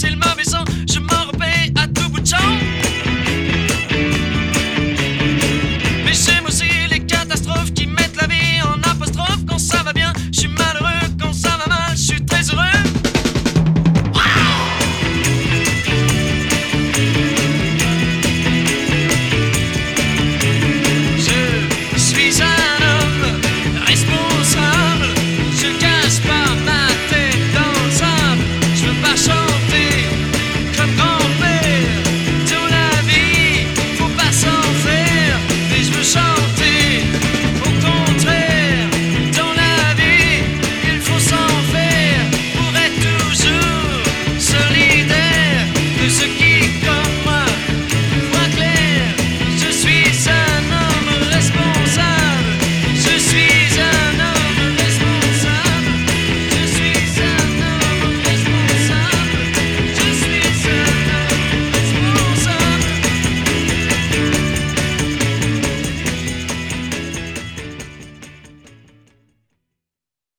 c'est le